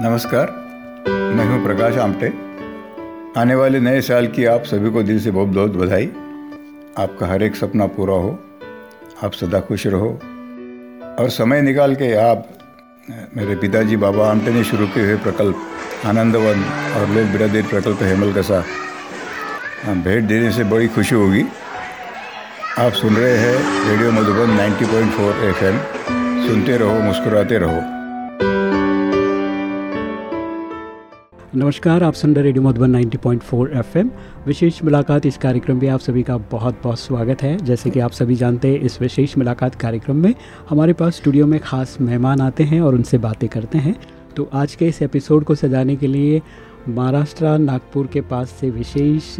नमस्कार, मैं हूँ प्रकाश आमटे। आने वाले नए साल की आप सभी को दिल से बहुत बहुत बधाई। आपका हर एक सपना पूरा हो, आप सदा खुश रहो। और समय निकाल के आप, मेरे पिताजी बाबा आमटे ने शुरू किए हुए प्रकल्प, आनंदवन और लोक बिरादरी प्रकल्प हेमल कसा भेंट देने से बड़ी खुशी होगी। आप सुन रहे हैं रेडियो मधुबन 90.4 एफएम। सुनते रहो, मुस्कुराते रहो। नमस्कार, आप सुन रहे रेडियो मधुबन 90.4 एफएम। विशेष मुलाकात इस कार्यक्रम में आप सभी का बहुत बहुत स्वागत है। जैसे कि आप सभी जानते हैं, इस विशेष मुलाकात कार्यक्रम में हमारे पास स्टूडियो में ख़ास मेहमान आते हैं और उनसे बातें करते हैं। तो आज के इस एपिसोड को सजाने के लिए महाराष्ट्र, नागपुर के पास से विशेष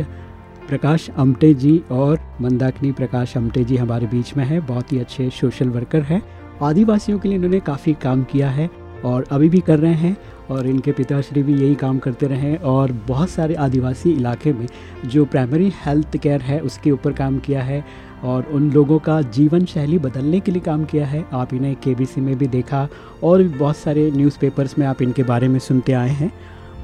प्रकाश अमटे जी और मंदाकिनी प्रकाश अमटे जी हमारे बीच में है। बहुत ही अच्छे सोशल वर्कर हैं। आदिवासियों के लिए इन्होंने काफ़ी काम किया है और अभी भी कर रहे हैं। और इनके पिताश्री भी यही काम करते रहे और बहुत सारे आदिवासी इलाके में जो प्राइमरी हेल्थ केयर है, उसके ऊपर काम किया है और उन लोगों का जीवन शैली बदलने के लिए काम किया है। आप इन्हें के में भी देखा और भी बहुत सारे न्यूज़पेपर्स में आप इनके बारे में सुनते आए हैं।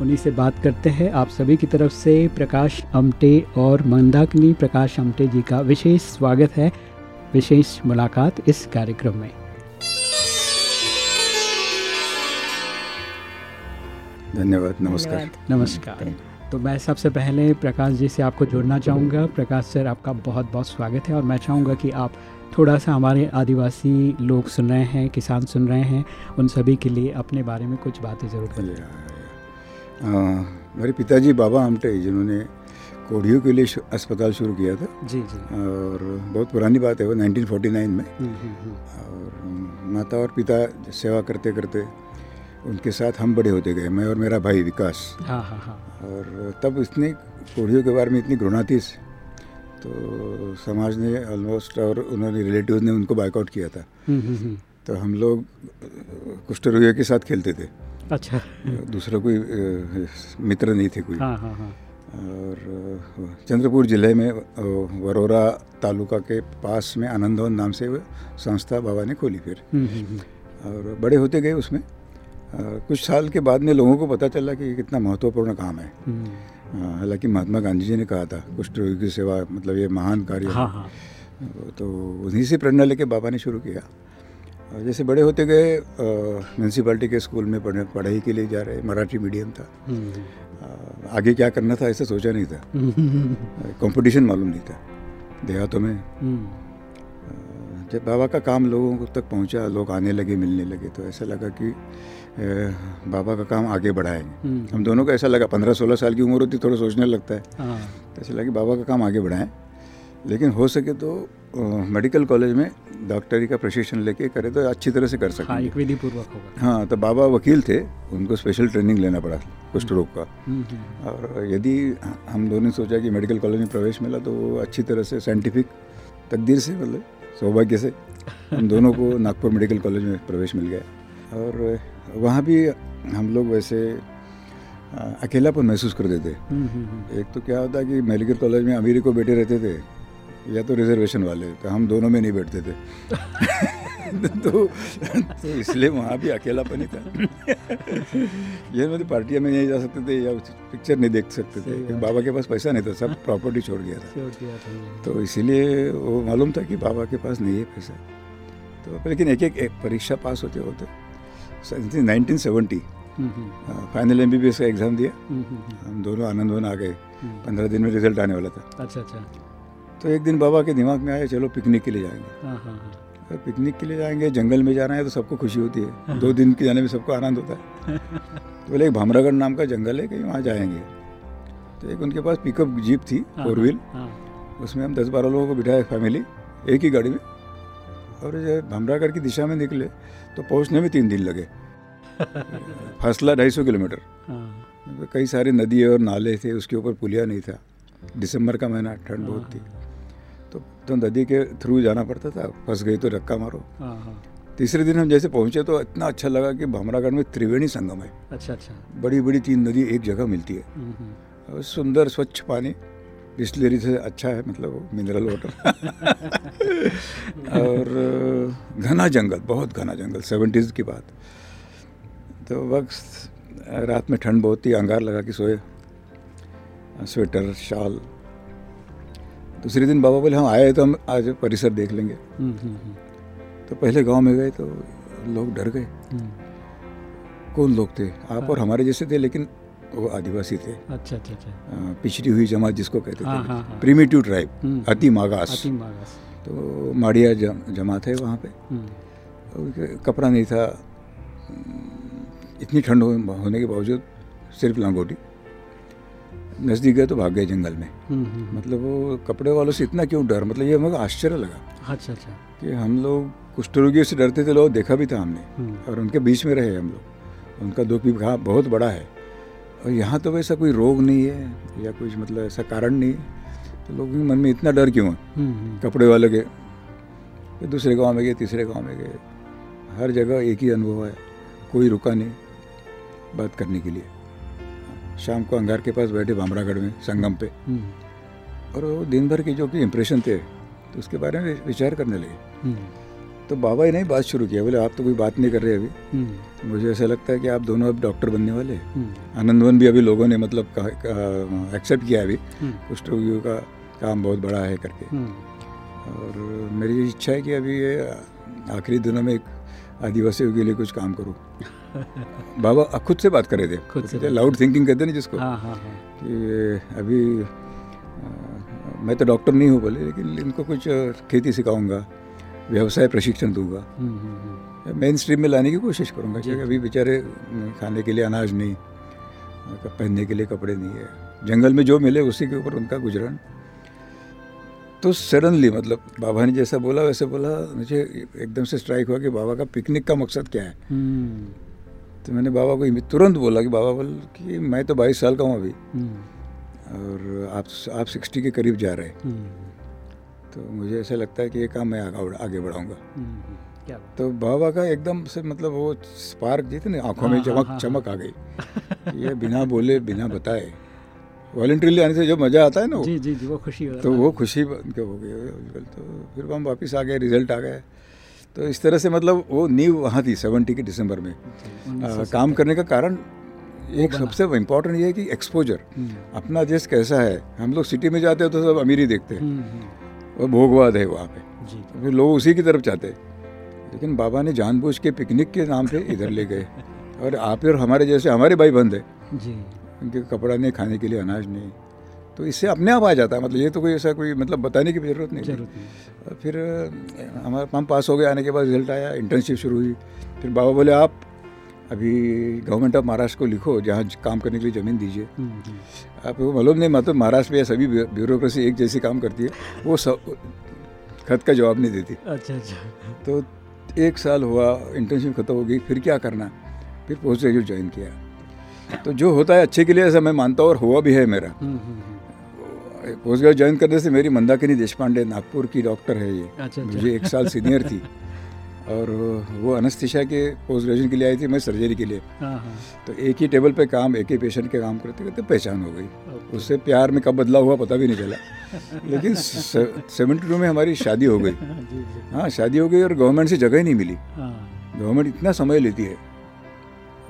उन्हीं से बात करते हैं। आप सभी की तरफ़ से प्रकाश अमटे और मंदाकिनी प्रकाश अमटे जी का विशेष स्वागत है। विशेष मुलाकात इस कार्यक्रम में। धन्यवाद नमस्कार। नमस्कार। तो मैं सबसे पहले प्रकाश जी से आपको जोड़ना चाहूँगा। प्रकाश सर आपका बहुत बहुत स्वागत है और मैं चाहूँगा कि आप थोड़ा सा हमारे आदिवासी लोग सुन रहे हैं किसान सुन रहे हैं उन सभी के लिए अपने बारे में कुछ बातें ज़रूर बताइए मेरे पिताजी बाबा आमटे जिन्होंने कोढ़ियों के लिए अस्पताल शुरू किया था। जी जी। और बहुत पुरानी बात है वो 1949 में। हम्म, हम्म, हम्म। और माता और पिता सेवा करते करते उनके साथ हम बड़े होते गए मैं और मेरा भाई विकास। हाँ हाँ हाँ। और तब इतनी कोढ़ियों के बारे में इतनी घृणा थी तो समाज ने ऑलमोस्ट और उन्होंने रिलेटिव ने उनको बाइकआउट किया था। हम्म, हम्म, हम्म। तो हम लोग कुष्ठ रोगियों के साथ खेलते थे। अच्छा। दूसरा कोई मित्र नहीं थे कोई। हाँ हाँ हाँ। और चंद्रपुर ज़िले में वरोरा तालुका के पास में आनंदवन नाम से संस्था बाबा ने खोली फिर। और बड़े होते गए उसमें। कुछ साल के बाद में लोगों को पता चला कि कितना महत्वपूर्ण काम है हम्म। हालाँकि महात्मा गांधी जी ने कहा था कुष्ठ रोगी की सेवा मतलब ये महान कार्य हाँ हाँ। तो उन्हीं से प्रेरणा लेके बाबा ने शुरू किया जैसे बड़े होते गए म्यूनसिपाली के स्कूल में पढ़ने पढ़ाई के लिए जा रहे मराठी मीडियम था हम्म। आगे क्या करना था ऐसा सोचा नहीं था कंपटीशन मालूम नहीं था देहातों में हम्म। जब बाबा का काम लोगों तक पहुँचा लोग आने लगे मिलने लगे तो ऐसा लगा कि बाबा का काम आगे बढ़ाएँगे। हम्म। हम दोनों को ऐसा लगा पंद्रह सोलह साल की उम्र होती थोड़ा सोचने लगता है। हाँ। तो ऐसा लगा कि बाबा का काम आगे बढ़ाएँ। लेकिन हो सके तो मेडिकल कॉलेज में डॉक्टरी का प्रशिक्षण लेके करे तो अच्छी तरह से कर सकते हाँ, विधि पूर्वक होगा। हाँ तो बाबा वकील थे उनको स्पेशल ट्रेनिंग लेना पड़ा कुष्ठ रोग का। हम्म, हम्म। और यदि हम दोनों ने सोचा कि मेडिकल कॉलेज में प्रवेश मिला तो वो अच्छी तरह से साइंटिफिक तकदीर से मतलब सौभाग्य से हम दोनों को नागपुर मेडिकल कॉलेज में प्रवेश मिल गया। और वहाँ भी हम लोग वैसे अकेलापन महसूस करते थे। हम्म, हम्म, हम्म। एक तो क्या होता कि मेडिकल कॉलेज में अमीरी को बैठे रहते थे या तो रिजर्वेशन वाले तो हम दोनों में नहीं बैठते थे। तो, तो इसलिए वहाँ भी अकेलापन ही था। ये मतलब पार्टियाँ में नहीं जा सकते थे या पिक्चर नहीं देख सकते थे। बाबा के पास पैसा नहीं था सब प्रॉपर्टी छोड़ गया था। तो इसीलिए वो मालूम था कि बाबा के पास नहीं है पैसा। तो लेकिन एक एक, एक परीक्षा पास होते होते nineteen seventy final M B B S का एग्ज़ाम दिया। हम दोनों आनंद वन आ गए। पंद्रह दिन में रिज़ल्ट आने वाला था। अच्छा अच्छा। तो एक दिन बाबा के दिमाग में आया चलो पिकनिक के लिए जाएँगे। हाँ, हाँ, हाँ। तो पिकनिक के लिए जाएँगे जंगल में जाना है तो सबको खुशी होती है। दो दिन के जाने में सबको आनंद होता है। तो बोले एक भामरागढ़ नाम का जंगल है कहीं वहाँ जाएँगे। तो एक उनके पास पिकअप जीप थी फोर व्हील उसमें हम दस बारह लोगों को बिठाए फैमिली एक ही गाड़ी में। और जब भामरागढ़ की दिशा में निकले। तो पहुँचने में तीन दिन लगे। फासला ढाई सौ किलोमीटर। कई सारे नदी और नाले थे उसके ऊपर पुलिया नहीं था। दिसंबर का महीना ठंड बहुत थी। तो तो नदी के थ्रू जाना पड़ता था। फंस गई तो रक्का मारो। हाँ, हाँ। तीसरे दिन हम जैसे पहुँचे तो इतना अच्छा लगा कि भामरागढ़ में त्रिवेणी संगम है। अच्छा अच्छा। बड़ी बड़ी तीन नदी एक जगह मिलती है। हम्म, हम्म। सुंदर स्वच्छ पानी। बिस्लरी से अच्छा है मतलब मिनरल वाटर। और घना जंगल बहुत घना जंगल सेवेंटीज़ की बात। तो वक्त रात में ठंड बहुत थी अंगार लगा के सोए स्वेटर शॉल। दूसरे दिन बाबा बोले हम आए तो हम आज परिसर देख लेंगे। हम्म, हम्म, हम्म, तो पहले गाँव में गए तो लोग डर गए। कौन लोग थे? आप हाँ। और हमारे जैसे थे लेकिन वो आदिवासी थे। अच्छा अच्छा अच्छा। पिछड़ी हुई जमात जिसको कहते हाँ, थे। हाँ, हाँ। प्रीमिटिव ट्राइब हम्म, अति मागास। तो माड़िया जम, जमात है वहाँ पे। हम्म, कपड़ा नहीं था। इतनी ठंड होने के बावजूद सिर्फ़ लंगोटी। नज़दीक गए तो भाग गए जंगल में। हम्म, मतलब वो कपड़े वालों से इतना क्यों डर? मतलब ये हमें आश्चर्य लगा। अच्छा अच्छा। कि हम लोग कुष्ठ रोगियों से डरते थे लोग देखा भी था हमने। और उनके बीच में रहे हम लोग। उनका दुख भी बहुत बड़ा है। और यहाँ तो वैसा कोई रोग नहीं है या कुछ मतलब ऐसा कारण नहीं है। तो लोगों के मन में इतना डर क्यों है? हम्म, हम्म, कपड़े वाले के फिर दूसरे गाँव में गए तीसरे गाँव में गए। हर जगह एक ही अनुभव है कोई रुका नहीं बात करने के लिए। शाम को अंगार के पास बैठे भामरागढ़ में संगम पे। हम्म, और वो दिन भर के जो कि इम्प्रेशन थे तो उसके बारे में विचार करने लगे। तो बाबा ने नहीं बात शुरू किया बोले आप तो कोई बात नहीं कर रहे अभी। हम्म, मुझे ऐसा लगता है कि आप दोनों अब डॉक्टर बनने वाले हैं। हम्म, आनंदवन भी अभी लोगों ने मतलब एक्सेप्ट किया अभी। हम्म, कुष्ठ रोगियों का काम बहुत बड़ा है करके। और मेरी इच्छा है कि अभी ये आखिरी दिनों में एक आदिवासियों के लिए कुछ काम करूँ। बाबा खुद से बात कर थे? खुद से लाउड थिंकिंग कहते ना जिसको? हाँ हाँ हाँ। कि अभी मैं तो डॉक्टर नहीं हूँ बोले लेकिन इनको कुछ खेती सिखाऊँगा। व्यवसाय प्रशिक्षण दूँगा। हम्म, हम्म, हम्म, मेन स्ट्रीम में लाने की कोशिश करूँगा क्योंकि अभी बेचारे खाने के लिए अनाज नहीं पहनने के लिए कपड़े नहीं है। जंगल में जो मिले उसी के ऊपर उनका गुजरन तो सडनली मतलब बाबा ने जैसा बोला वैसे बोला मुझे एकदम से स्ट्राइक हुआ कि बाबा का पिकनिक का मकसद क्या है? हम्म, तो मैंने बाबा को तुरंत बोला कि बाबा बोल कि मैं तो बाईस साल का हूँ अभी। हम्म, और आप आप सिक्सटी के करीब जा रहे हैं। हम्म, तो मुझे ऐसा लगता है कि ये काम मैं आगे आगे बढ़ाऊँगा। हम्म, क्या तो बाबा का एकदम से मतलब वो स्पार्क जीते ना आँखों में हाँ, हाँ, चमक हाँ, चमक आ गई। ये बिना बोले बिना बताए। वॉल्ट्रीली आने से जो मज़ा आता है ना वो। जी जी जी वो खुशी तो वो खुशी हो गई। तो फिर हम वापस आ गए रिज़ल्ट आ गए। तो इस तरह से मतलब वो नींव वहाँ थी सेवेंटी के दिसंबर में। आ, काम करने का कारण एक सबसे इम्पोर्टेंट ये है कि एक्सपोजर अपना देश कैसा है? हम लोग सिटी में जाते हैं तो सब अमीरी देखते हैं। और भोगवाद है वहाँ पे। जी। तो लोग उसी की तरफ़ चाहते लेकिन बाबा ने जानबूझ के पिकनिक के नाम पे इधर ले गए। और आप और हमारे जैसे हमारे भाई बंद है। जी। उनके कपड़ा नहीं खाने के लिए अनाज नहीं। तो इससे अपने आप आ जाता है। मतलब ये तो कोई ऐसा कोई मतलब बताने की भी ज़रूरत नहीं ज़रूरत नहीं। फिर हमारा हम पास हो गए आने के बाद रिज़ल्ट आया इंटर्नशिप शुरू हुई। फिर बाबा बोले आप अभी गवर्नमेंट ऑफ़ महाराष्ट्र को लिखो जहाँ काम करने के लिए ज़मीन दीजिए। हम्म, हम्म, आपको मालूम नहीं मतलब महाराष्ट्र में सभी ब्यू- ब्यूरोक्रेसी एक जैसी काम करती है वो सब खत का जवाब नहीं देती। अच्छा अच्छा। तो एक साल हुआ इंटर्नशिप खत्म हो गई फिर क्या करना? फिर पोस्ट ग्रेजुएट ज्वाइन किया। तो जो होता है अच्छे के लिए ऐसा मैं मानता हूँ और हुआ भी है मेरा। पोस्ट ग्रेजुएट ज्वाइन करने से मेरी मंदाकिनी देश पांडे नागपुर की डॉक्टर है ये। अच्छा अच्छा। मुझे एक साल सीनियर थी। और वो अनस्थिशा के पोस्ट ग्रेजुएशन के लिए आई थी मैं सर्जरी के लिए। हाँ हाँ। तो एक ही टेबल पे काम एक ही पेशेंट के काम करते करते पहचान हो गई। उससे प्यार में कब बदला हुआ पता भी नहीं चला। लेकिन सेवेंटी टू में हमारी शादी हो गई। हाँ, हाँ शादी हो गई और गवर्नमेंट से जगह ही नहीं मिली। गवर्नमेंट इतना समय लेती है।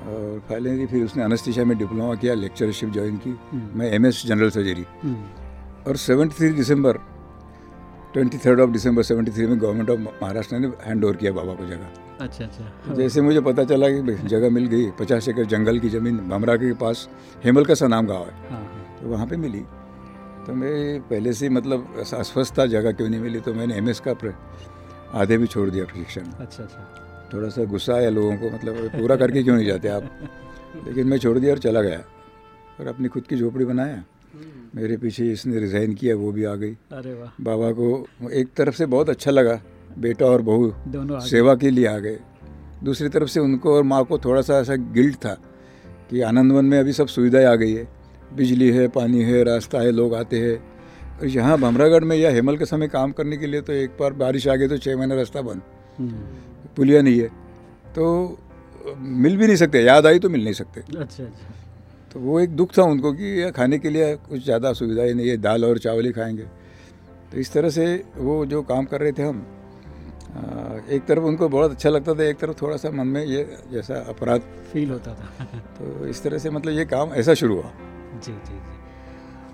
और फाइनली फिर उसने अनस्थिशा में डिप्लोमा किया लेक्चरशिप ज्वाइन की। हम्म, मैं एमएस जनरल सर्जरी और seventy three December twenty third of December seventy three में गवर्नमेंट ऑफ़ महाराष्ट्र ने हैंड ओवर किया बाबा को जगह। अच्छा अच्छा। तो जैसे मुझे पता चला कि जगह मिल गई पचास एकड़ जंगल की ज़मीन भमरा के पास हेमल का सा नाम गाँव है। हाँ हाँ। तो वहाँ पर मिली। तो मैं पहले से मतलब अस्वस्थ था जगह क्यों नहीं मिली तो मैंने एमएस का आधे भी छोड़ दिया प्रशिक्षण। अच्छा अच्छा। थोड़ा सा गुस्सा आया लोगों को मतलब पूरा करके क्यों नहीं जाते आप? लेकिन मैं छोड़ दिया और चला गया। और अपनी खुद की झोपड़ी बनाया। मेरे पीछे इसने रिज़ाइन किया वो भी आ गई। अरे वाह। बाबा को एक तरफ़ से बहुत अच्छा लगा बेटा और बहू दोनों सेवा के लिए आ गए। दूसरी तरफ़ से उनको और माँ को थोड़ा सा ऐसा गिल्ट था कि आनंदवन में अभी सब सुविधाएँ आ गई है। बिजली है पानी है रास्ता है लोग आते हैं। और यहाँ भमरागढ़ में या हेमल के समय काम करने के लिए तो एक बार बारिश आ गई तो छः महीना रास्ता बंद। हम्म, पुलिया नहीं है। तो मिल भी नहीं सकते याद आई तो मिल नहीं सकते। अच्छा अच्छा। तो वो एक दुख था उनको कि खाने के लिए कुछ ज़्यादा सुविधा ही नहीं है दाल और चावल ही खाएँगे। तो इस तरह से वो जो काम कर रहे थे हम एक तरफ़ उनको बहुत अच्छा लगता था एक तरफ़ थोड़ा सा मन में ये जैसा अपराध फील होता था। तो इस तरह से मतलब ये काम ऐसा शुरू हुआ। जी जी जी।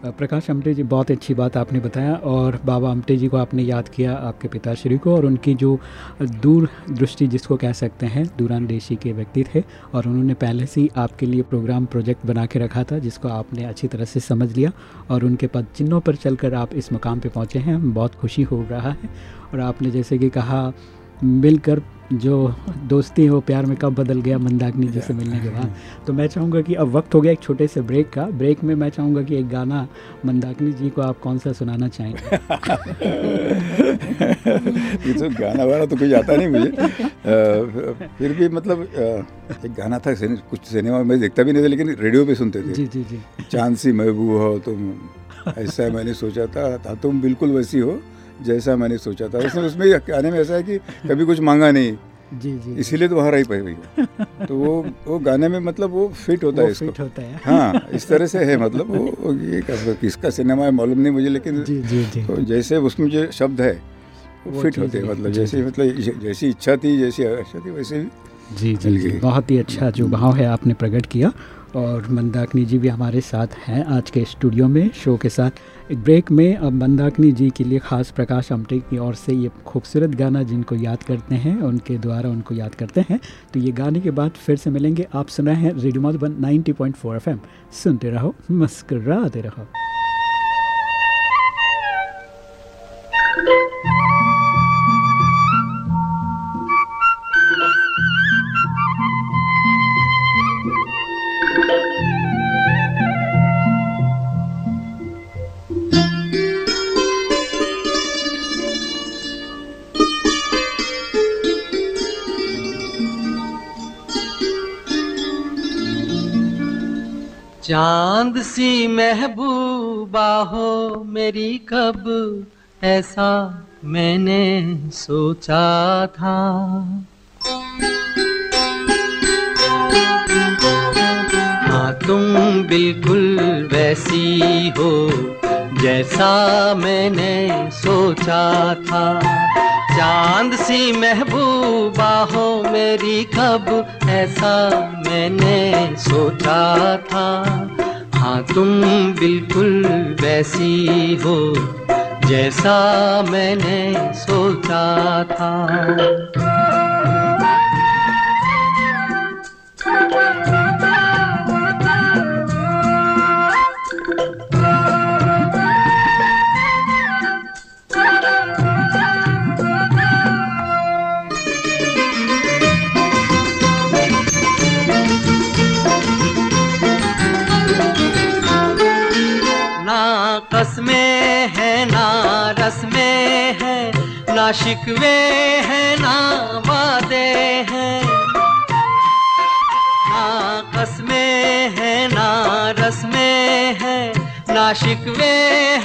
प्रकाश अमटे जी, बहुत अच्छी बात आपने बताया और बाबा अमटे जी को आपने याद किया आपके पिताश्री को और उनकी जो दूर दृष्टि जिसको कह सकते हैं दूरानदेशी के व्यक्ति थे और उन्होंने पहले से ही आपके लिए प्रोग्राम, प्रोजेक्ट बना के रखा था जिसको आपने अच्छी तरह से समझ लिया और उनके पद चिन्हों पर चलकर आप इस मकाम पर पहुँचे हैं। बहुत खुशी हो रहा है और आपने जैसे कि कहा मिलकर जो दोस्ती है वो प्यार में कब बदल गया मंदाकिनी जी से मिलने के बाद। तो मैं चाहूँगा कि अब वक्त हो गया एक छोटे से ब्रेक का। ब्रेक में मैं चाहूँगा कि एक गाना मंदाकिनी जी को आप कौन सा सुनाना चाहेंगे? ये तो गाना वाला तो कोई आता नहीं मुझे। आ, फिर भी मतलब आ, एक गाना था कुछ सिनेमा में देखता भी नहीं था लेकिन रेडियो पे सुनते थे। जी जी जी। चाँद सी महबूब हो तुम ऐसा मैंने सोचा था तुम बिल्कुल वैसी हो। जैसा मैंने सोचा था। उसमें उसमें गाने में ऐसा है कि कभी कुछ मांगा नहीं। जी जी इसीलिए तो वहाँ रही पाई हुई तो वो वो गाने में मतलब वो फिट होता वो है इसको। फिट होता है। हाँ इस तरह से है मतलब वो, ये किसका सिनेमा है मालूम नहीं मुझे लेकिन जी जी जी। तो जैसे उसमें जो शब्द है वो, फिट होते हैं मतलब। जैसे मतलब जैसी इच्छा थी जैसी आवश्यकता थी वैसे भी जी जी जी। बहुत ही अच्छा जो भाव है आपने प्रकट किया। और मंदाकिनी जी भी हमारे साथ हैं आज के स्टूडियो में शो के साथ। एक ब्रेक में अब मंदाकिनी जी के लिए ख़ास प्रकाश अमटे की ओर से ये खूबसूरत गाना जिनको याद करते हैं, उनके द्वारा उनको याद करते हैं। तो ये गाने के बाद फिर से मिलेंगे। आप सुन रहे हैं रेडियो मधुबन 90.4 एफएम सुनते रहो, मुस्कराते रहो। चाँद सी महबूबा हो मेरी कब, ऐसा मैंने सोचा था। हाँ तुम बिल्कुल वैसी हो जैसा मैंने सोचा था। चाँद सी महबूबा हो, मेरी कब ऐसा मैंने सोचा था। हाँ तुम बिल्कुल वैसी हो, जैसा मैंने सोचा था। ना शिकवे है ना वादे हैं। ना कसमें है, ना रस्में है ना शिकवे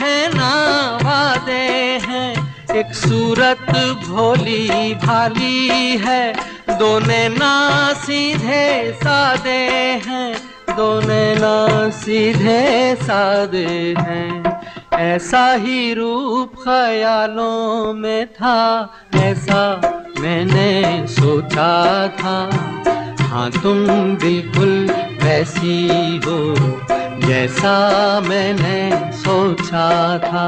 है ना वादे हैं। एक सूरत भोली भाली है, दोने ना सीधे सादे हैं, दोने ना सीधे सादे हैं। ऐसा ही रूप ख्यालों में था ऐसा मैंने सोचा था। हाँ तुम बिल्कुल वैसी हो, जैसा मैंने सोचा था।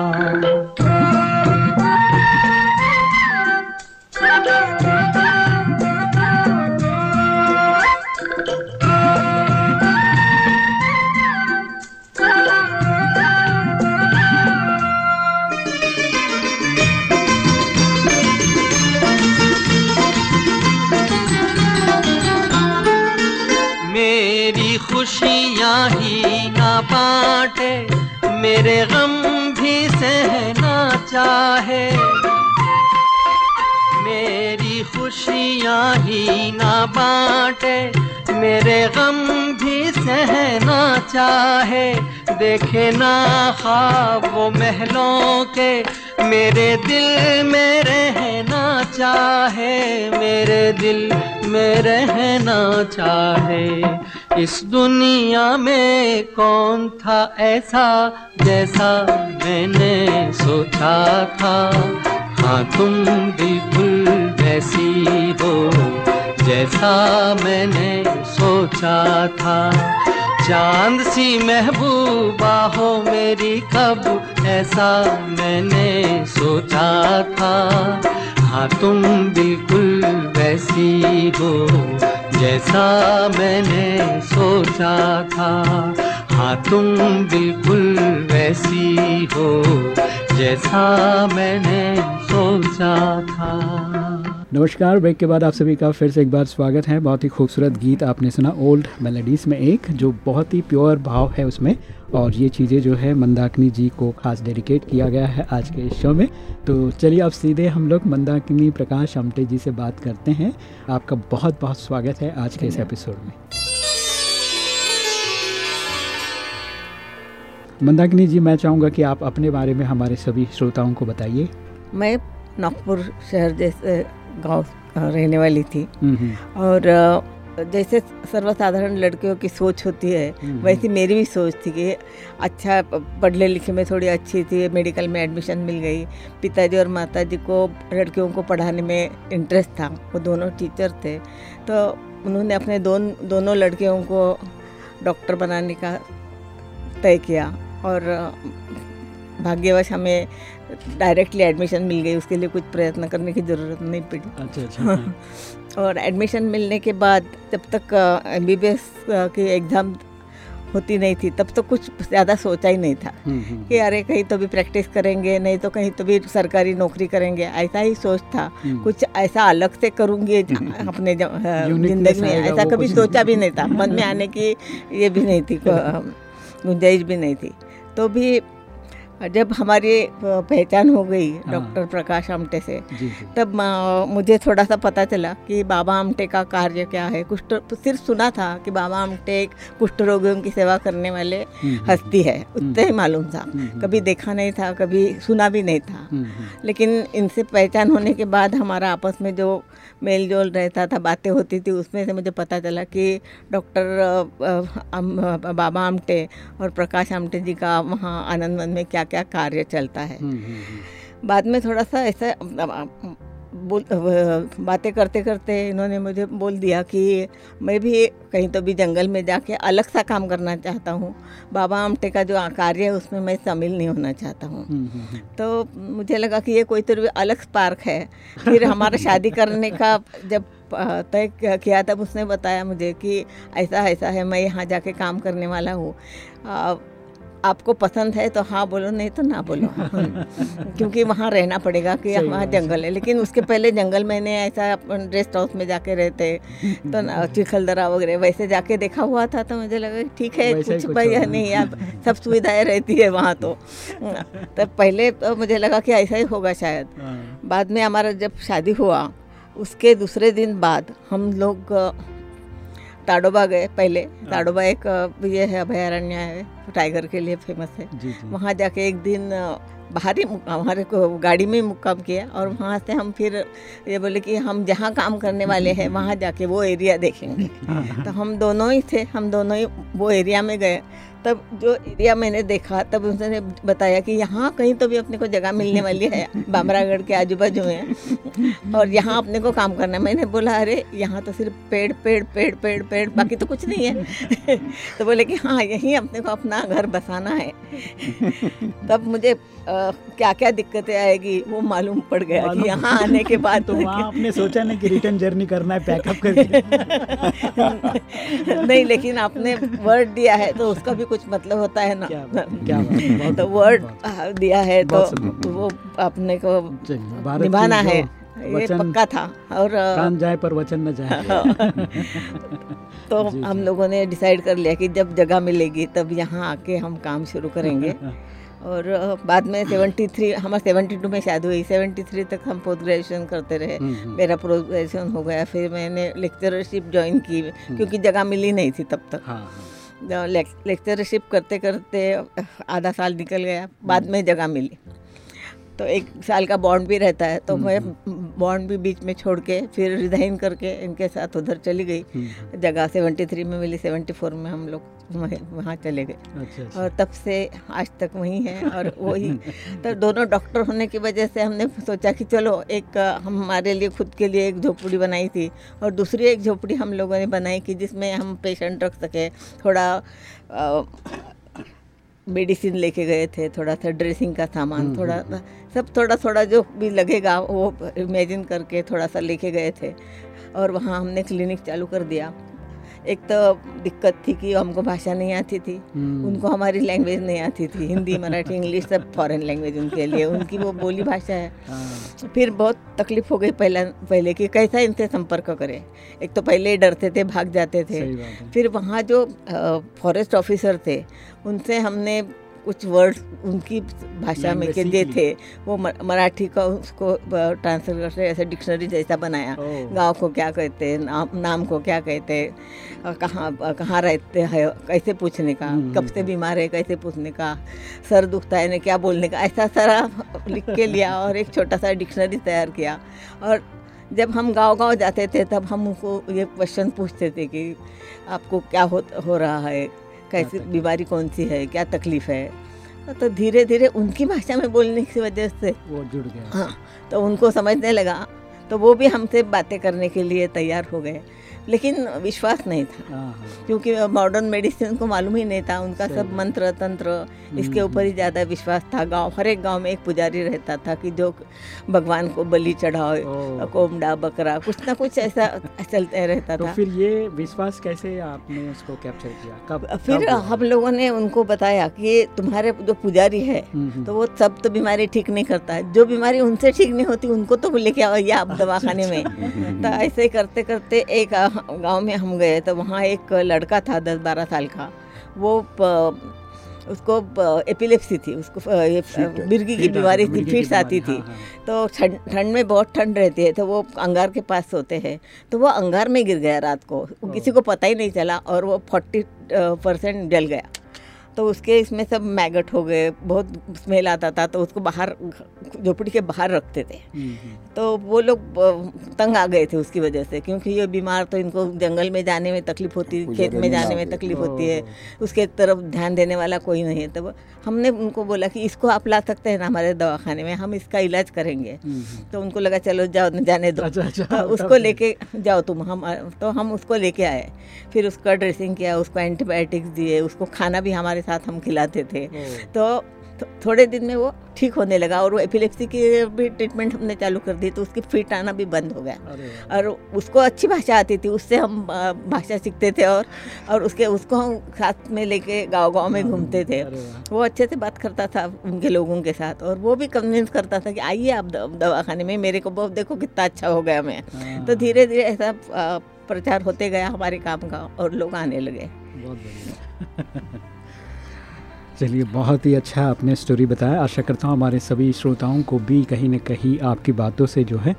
खुशियाँ ही ना बांटे, मेरे गम भी सहना चाहे। मेरी खुशियाँ ही ना बांटे, मेरे गम भी सहना चाहे। देखे ना ख्वाब वो महलों के, मेरे दिल में रहना चाहे, मेरे दिल में रहना चाहे। इस दुनिया में कौन था ऐसा जैसा मैंने सोचा था? हाँ तुम बिल्कुल ऐसी हो, जैसा मैंने सोचा था। चाँद सी महबूबा हो मेरी, कब ऐसा मैंने सोचा था? हाँ तुम बिल्कुल वैसी हो जैसा मैंने सोचा था। हाँ तुम बिल्कुल वैसी हो, जैसा मैंने सोचा था। नमस्कार, ब्रेक के बाद आप सभी का फिर से एक बार स्वागत है। बहुत ही खूबसूरत गीत आपने सुना, ओल्ड मेलेडीज में एक, जो बहुत ही प्योर भाव है उसमें। और ये चीज़ें जो है मंदाकिनी जी को खास डेडिकेट किया गया है आज के इस शो में। तो चलिए अब सीधे हम लोग मंदाकिनी प्रकाश अमटे जी से बात करते हैं। आपका बहुत बहुत स्वागत है आज के इस एपिसोड में। मंदाकिनी जी मैं चाहूँगा कि आप अपने बारे में हमारे सभी श्रोताओं को बताइए। मैं नागपुर शहर जैसे गाँव रहने वाली थी। हम्म, हम्म, और जैसे सर्वसाधारण लड़कियों की सोच होती है हम्म। वैसी मेरी भी सोच थी कि अच्छा पढ़ने लिखे में थोड़ी अच्छी थी मेडिकल में एडमिशन मिल गई पिताजी और माताजी को लड़कियों को पढ़ाने में इंटरेस्ट था वो दोनों टीचर थे तो उन्होंने अपने दोन दोनों लड़कियों को डॉक्टर बनाने का तय किया और भाग्यवश हमें डायरेक्टली एडमिशन मिल गई उसके लिए कुछ प्रयत्न करने की ज़रूरत नहीं पड़ी अच्छा अच्छा हाँ। और एडमिशन मिलने के बाद जब तक एम बी बी एस की एग्ज़ाम होती नहीं थी तब तो कुछ ज़्यादा सोचा ही नहीं था हम्म, हम्म, कि अरे कहीं तो भी प्रैक्टिस करेंगे नहीं तो कहीं तो भी सरकारी नौकरी करेंगे ऐसा ही सोच था। हम्म। कुछ ऐसा अलग से करूँगी अपने ज़िंदगी में ऐसा कभी सोचा भी नहीं था। मन में आने की ये भी नहीं थी गुंजाइश भी नहीं थी। तो भी जब हमारी पहचान हो गई हाँ। डॉक्टर प्रकाश आमटे से जी जी। तब मुझे थोड़ा सा पता चला कि बाबा आमटे का कार्य क्या है। कुष्ठ सिर्फ़ सुना था कि बाबा आमटे एक कुष्ठ रोगियों की सेवा करने वाले हम्म, हस्ती है। उतने ही मालूम था। हम्म, कभी देखा नहीं था कभी सुना भी नहीं था। हम्म, हम्म, लेकिन इनसे पहचान होने के बाद हमारा आपस में जो मेल जोल रहता था बातें होती थी उसमें से मुझे पता चला कि डॉक्टर बाबा आमटे और प्रकाश आमटे जी का वहाँ आनंद में क्या क्या कार्य चलता है हम्म, हम्म, हम्म। बाद में थोड़ा सा ऐसा बोल बातें करते करते इन्होंने मुझे बोल दिया कि मैं भी कहीं तो भी जंगल में जाके अलग सा काम करना चाहता हूँ। बाबा आमटे का जो कार्य है उसमें मैं शामिल नहीं होना चाहता हूँ। हम्म, हम्म, हम्म। तो मुझे लगा कि ये कोई तो अलग पार्क है। फिर हमारा शादी करने का जब तय किया तब उसने बताया मुझे कि ऐसा ऐसा है मैं यहाँ जाके काम करने वाला हूँ। आपको पसंद है तो हाँ बोलो नहीं तो ना बोलो। क्योंकि वहाँ रहना पड़ेगा कि वहाँ जंगल है। लेकिन उसके पहले जंगल मैंने ऐसा अपन रेस्ट हाउस में जाके रहते तो न- चिखलदरा वगैरह वैसे जाके देखा हुआ था तो मुझे लगा ठीक है कुछ होगा। नहीं अब सब सुविधाएँ रहती है वहाँ तो। तो पहले तो मुझे लगा कि ऐसा ही होगा शायद। हाँ, बाद में हमारा जब शादी हुआ उसके दूसरे दिन बाद हम लोग ताडोबा गए पहले। ताडोबा एक ये है अभयारण्य है टाइगर के लिए फ़ेमस है। जी जी। वहाँ जाके एक दिन बाहरी ही हमारे को गाड़ी में ही मुक्काम किया और वहाँ से हम फिर ये बोले कि हम जहाँ काम करने वाले हैं वहाँ जाके वो एरिया देखेंगे। हाँ, तो हम दोनों ही थे हम दोनों ही वो एरिया में गए। तब जो एरिया मैंने देखा तब उसने बताया कि यहाँ कहीं तो भी अपने को जगह मिलने वाली है बामरागढ़ के आजू बाजू में। और यहाँ अपने को काम करना है। मैंने बोला अरे यहाँ तो सिर्फ़ पेड़ पेड़ पेड़ पेड़ पेड़ बाकी तो कुछ नहीं है। तो बोले कि हाँ यहीं अपने को अपना घर बसाना है। तब मुझे अ, क्या क्या दिक्कतें आएगी वो मालूम पड़ गया कि यहाँ आने के बाद तो वहाँ आपने सोचा नहीं कि रिटर्न जर्नी करना है पैकअप करके नहीं लेकिन आपने वर्ड दिया है तो उसका भी कुछ मतलब होता है ना? क्या बात- क्या बात तो वर्ड दिया है तो वो अपने को निभाना है। ये पक्का था और कान जाए पर वचन न जाए। तो हम लोगों ने डिसाइड कर लिया कि जब जगह मिलेगी तब यहाँ आके हम काम शुरू करेंगे। और बाद में 73 हमारे 72 में शादी हुई। 73 तक हम पोस्ट ग्रेजुएशन करते रहे। हम्म, हम्म। मेरा पोस्ट ग्रेजुएशन हो गया। फिर मैंने लेक्चरशिप ज्वाइन की क्योंकि जगह मिली नहीं थी तब तक। हाँ हाँ। लेक्चरशिप करते करते आधा साल निकल गया बाद में जगह मिली। तो एक साल का बॉन्ड भी रहता है तो मैं बॉन्ड भी बीच में छोड़ के फिर रिजाइन करके इनके साथ उधर चली गई। हम्म, जगह सेवेंटी थ्री में मिली सेवेंटी फोर में हम लोग वहीं- चले गए। अच्छा अच्छा। और तब से आज तक वहीं हैं और वही तो दोनों डॉक्टर होने की वजह से हमने सोचा कि चलो एक हम हमारे लिए खुद के लिए एक झोपड़ी बनाई थी और दूसरी एक झोपड़ी हम लोगों ने बनाई कि जिसमें हम पेशेंट रख सके थोड़ा मेडिसिन लेके गए थे थोड़ा सा ड्रेसिंग का सामान थोड़ा सा सब थोड़ा थोड़ा जो भी लगेगा वो इमेजिन करके थोड़ा सा लेके गए थे। और वहाँ हमने क्लिनिक चालू कर दिया। एक तो दिक्कत थी कि हमको भाषा नहीं आती थी। हम्म, उनको हमारी लैंग्वेज नहीं आती थी। हिंदी मराठी इंग्लिश सब फॉरेन लैंग्वेज उनके लिए। उनकी वो बोली भाषा है। हाँ, फिर बहुत तकलीफ़ हो गई पहला पहले कि कैसा इनसे संपर्क करें। एक तो पहले ही डरते थे भाग जाते थे। फिर वहाँ जो फॉरेस्ट ऑफिसर थे उनसे हमने कुछ वर्ड्स उनकी भाषा में के ली। थे वो मराठी का उसको ट्रांसलेट करके ऐसे डिक्शनरी जैसा बनाया। गाँव को क्या कहते हैं नाम नाम को क्या कहते हैं कहाँ कहाँ रहते हैं कैसे पूछने का हम्म, कब से बीमार है कैसे पूछने का सर दुखता है ना क्या बोलने का ऐसा सारा लिख के लिया और एक छोटा सा डिक्शनरी तैयार किया। और जब हम गाँव गाँव जाते थे तब हम उनको ये क्वेश्चन पूछते थे कि आपको क्या हो हो रहा है? कैसी बीमारी कौन सी है क्या तकलीफ़ है? तो धीरे धीरे उनकी भाषा में बोलने की वजह से वो जुड़ गया हाँ तो उनको समझने लगा। तो वो भी हमसे बातें करने के लिए तैयार हो गए। लेकिन विश्वास नहीं था। हाँ हाँ। क्योंकि मॉडर्न मेडिसिन को मालूम ही नहीं था उनका सब मंत्र तंत्र इसके हम्म, ऊपर ही ज़्यादा विश्वास था। गाँव हर एक गाँव में एक पुजारी रहता था कि जो भगवान को बलि चढ़ाओ कोमड़ा बकरा कुछ ना कुछ ऐसा चलते रहता तो था। फिर ये विश्वास कैसे आपने उसको कैप्चर किया? कब फिर कब हम लोगों ने उनको बताया कि तुम्हारे जो पुजारी है हम्म, हम्म, तो वो सब तो बीमारी ठीक नहीं करता है। जो बीमारी उनसे ठीक नहीं होती उनको तो लेके आओ या आप दवाखाने में। तो ऐसे करते करते एक गाँव में हम गए तो वहाँ एक लड़का था दस बारह साल का। वो प, उसको एपिलेप्सी थी उसको मिर्गी की बीमारी थी फिट्स आती थी। हाँ, हाँ। तो ठंड ठंड में बहुत ठंड रहती है तो वो अंगार के पास सोते हैं तो वो अंगार में गिर गया रात को। किसी को पता ही नहीं चला और वो फोर्टी परसेंट जल गया। तो उसके इसमें सब मैगट हो गए बहुत स्मेल आता था तो उसको बाहर झोपड़ी के बाहर रखते थे। हम्म, हम्म, तो वो लोग तंग आ गए थे उसकी वजह से क्योंकि ये बीमार तो इनको जंगल में जाने में तकलीफ़ होती है खेत में जाने में तकलीफ़ होती है उसके तरफ़ ध्यान देने वाला कोई नहीं है। तो वो- हमने उनको बोला कि इसको आप ला सकते हैं ना हमारे दवाखाने में हम इसका इलाज करेंगे। हम्म। तो उनको लगा चलो जाओ जाने दो। अच्छा अच्छा तो उसको तब- लेके जाओ तुम हम तो हम उसको लेके आए। फिर उसका ड्रेसिंग किया उसको एंटीबायोटिक्स दिए उसको खाना भी हमारे साथ हम खिलाते थे। तो थोड़े दिन में वो ठीक होने लगा और वो एपिलेप्सी की भी ट्रीटमेंट हमने चालू कर दी तो उसकी फिट आना भी बंद हो गया। और उसको अच्छी भाषा आती थी उससे हम भाषा सीखते थे और और उसके उसको हम साथ में लेके गाँव गाँव में घूमते थे। वो अच्छे से बात करता था उनके लोगों के साथ और वो भी कन्विंस करता था कि आइए आप दवाखाने में मेरे को बहुत देखो कितना अच्छा हो गया मैं। हाँ, तो धीरे धीरे ऐसा प्रचार होते गया हमारे काम का और लोग आने लगे। बहुत बढ़िया। चलिए, बहुत ही अच्छा आपने स्टोरी बताया। आशा करता हूँ हमारे सभी श्रोताओं को भी कहीं ना कहीं आपकी बातों से जो है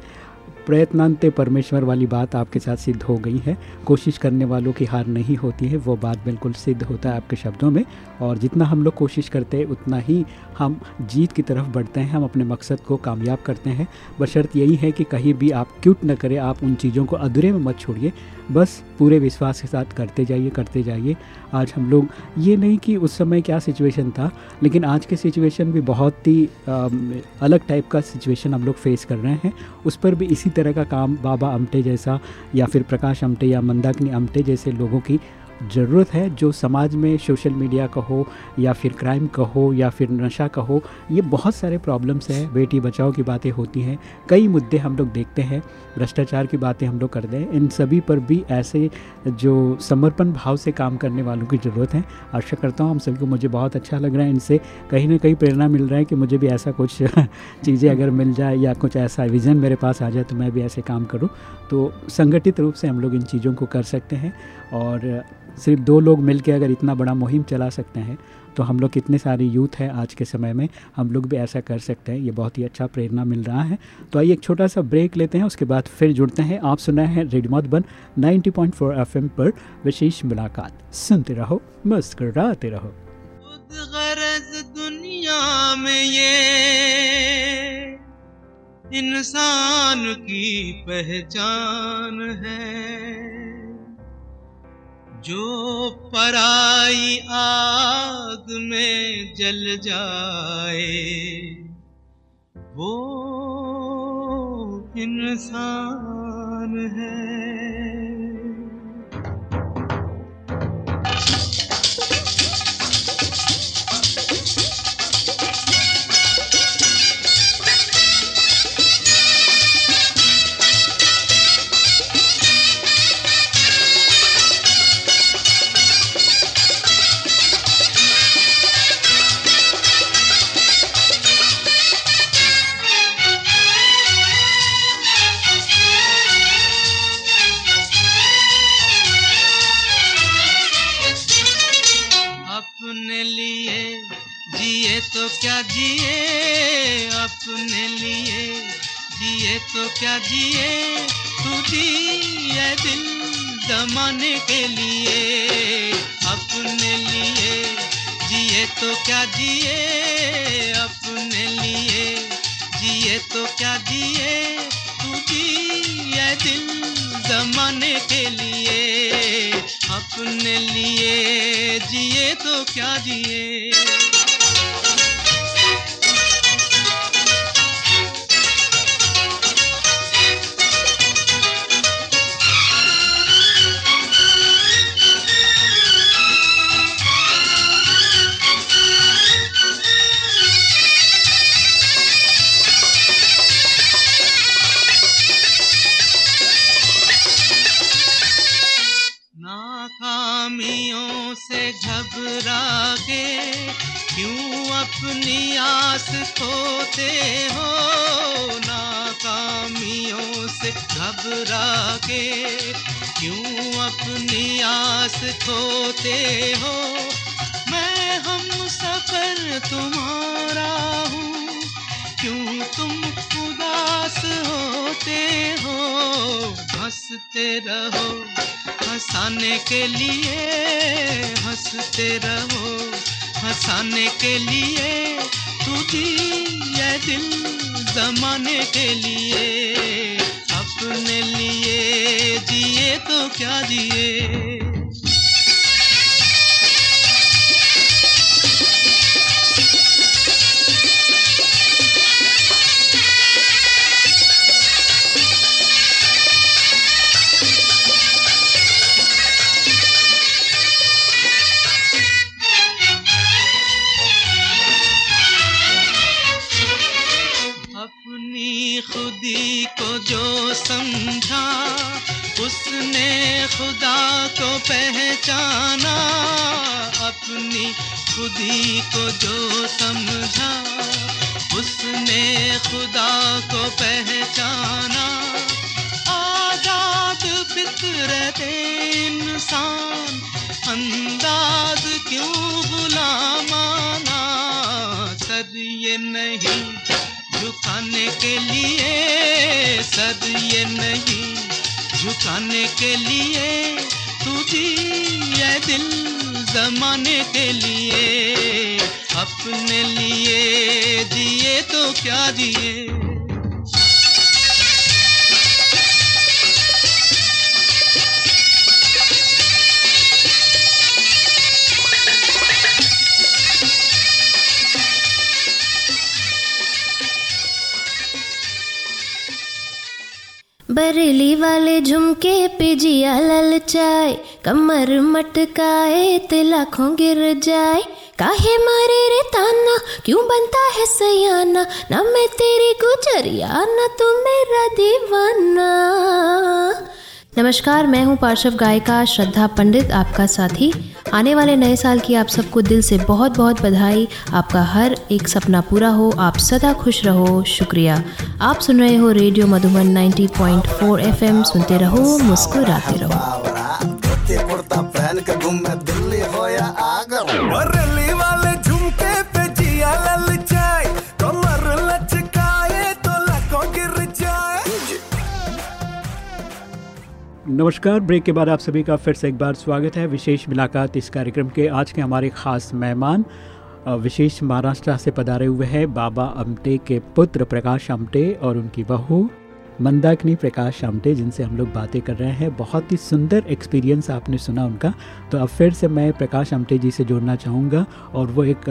प्रयत्नांत परमेश्वर वाली बात आपके साथ सिद्ध हो गई है। कोशिश करने वालों की हार नहीं होती है, वो बात बिल्कुल सिद्ध होता है आपके शब्दों में। और जितना हम लोग कोशिश करते हैं, उतना ही हम जीत की तरफ़ बढ़ते हैं, हम अपने मकसद को कामयाब करते हैं। बशर्त यही है कि कहीं भी आप क्यूट न करें, आप उन चीज़ों को अधूरे में मत छोड़िए। बस पूरे विश्वास के साथ करते जाइए करते जाइए। आज हम लोग, ये नहीं कि उस समय क्या सिचुएशन था, लेकिन आज के सिचुएशन भी बहुत ही अलग टाइप का सिचुएशन हम लोग फेस कर रहे हैं। उस पर भी इसी तरह का काम बाबा अमटे जैसा या फिर प्रकाश अमटे या मंदाकिनी अमटे जैसे लोगों की ज़रूरत है, जो समाज में सोशल मीडिया का हो, या फिर क्राइम का हो, या फिर नशा का हो, ये बहुत सारे प्रॉब्लम्स हैं। बेटी बचाओ की बातें होती हैं। कई मुद्दे हम लोग देखते हैं, भ्रष्टाचार की बातें हम लोग करते हैं। इन सभी पर भी ऐसे जो समर्पण भाव से काम करने वालों की ज़रूरत है। आशा करता हूँ, हम सभी को मुझे बहुत अच्छा लग रहा है इनसे। कहीं ना कहीं प्रेरणा मिल रहा है कि मुझे भी ऐसा कुछ चीज़ें अगर मिल जाए, या कुछ ऐसा विज़न मेरे पास आ जाए तो मैं भी ऐसे काम करूँ। तो संगठित रूप से हम लोग इन चीज़ों को कर सकते हैं। और सिर्फ़ दो लोग मिल के अगर इतना बड़ा मुहिम चला सकते हैं तो हम लोग कितने सारे यूथ हैं आज के समय में, हम लोग भी ऐसा कर सकते हैं। ये बहुत ही अच्छा प्रेरणा मिल रहा है। तो आइए एक छोटा सा ब्रेक लेते हैं, उसके बाद फिर जुड़ते हैं। आप सुना है रेडियो मधुबन 90.4 एफएम पर विशेष मुलाकात। सुनते रहो, मुस्कराते रहो। दुनिया में ये इंसान की पहचान है। जो पराई आग में जल जाए वो इंसान है। क्या जिए अपने लिए? जिए तो क्या जिए तू जिए दिल जमाने के लिए? अपने लिए जिए तो क्या जिए अपने लिए? जिए तो क्या जिए तू जिए दिल जमाने के लिए? अपने लिए जिए तो क्या जिए? अपनी आस खोते हो? नाकामियों से घबरा के क्यों अपनी आस खोते हो? मैं हम सफ़र तुम्हारा हूँ, क्यों तुम उदास होते हो? हँसते रहो हंसाने के लिए हँसते रहो। हंसाने के लिए तू दी ये दिल जमाने के लिए। अपने लिए दिए तो क्या जिए अपनी खुदी को जो समझा, उसने खुदा को पहचाना। आज़ाद फितरत इंसान, अंदाज क्यों बुला माना? सद ये नहीं झुकाने के लिए, सद ये नहीं झुकाने के लिए तुझी ये दिल। जमाने के लिए अपने लिए दिए तो क्या जिए बरेली वाले झुमके पे जिया ललचाए कमर मटकाए ते लाखों गिर जाए। काहे मारे रे ताना, क्यों बनता है सयाना? ना मैं तेरी गुजरिया, ना तू मेरा दीवाना। नमस्कार मैं हूँ पार्श्व गायिका श्रद्धा पंडित आपका साथी। आने वाले नए साल की आप सबको दिल से बहुत बहुत बधाई। आपका हर एक सपना पूरा हो आप सदा खुश रहो शुक्रिया। आप सुन रहे हो रेडियो मधुबन 90.4 एफएम सुनते रहो मुस्कुराते रहो। नमस्कार, ब्रेक के बाद आप सभी का फिर से एक बार स्वागत है विशेष मुलाकात इस कार्यक्रम के आज के हमारे ख़ास मेहमान विशेष महाराष्ट्र से पधारे हुए हैं बाबा अमटे के पुत्र प्रकाश अमटे और उनकी बहू मंदाकिनी प्रकाश आमटे जिनसे हम लोग बातें कर रहे हैं। बहुत ही सुंदर एक्सपीरियंस आपने सुना उनका। तो अब फिर से मैं प्रकाश आमटे जी से जोड़ना चाहूँगा और वो एक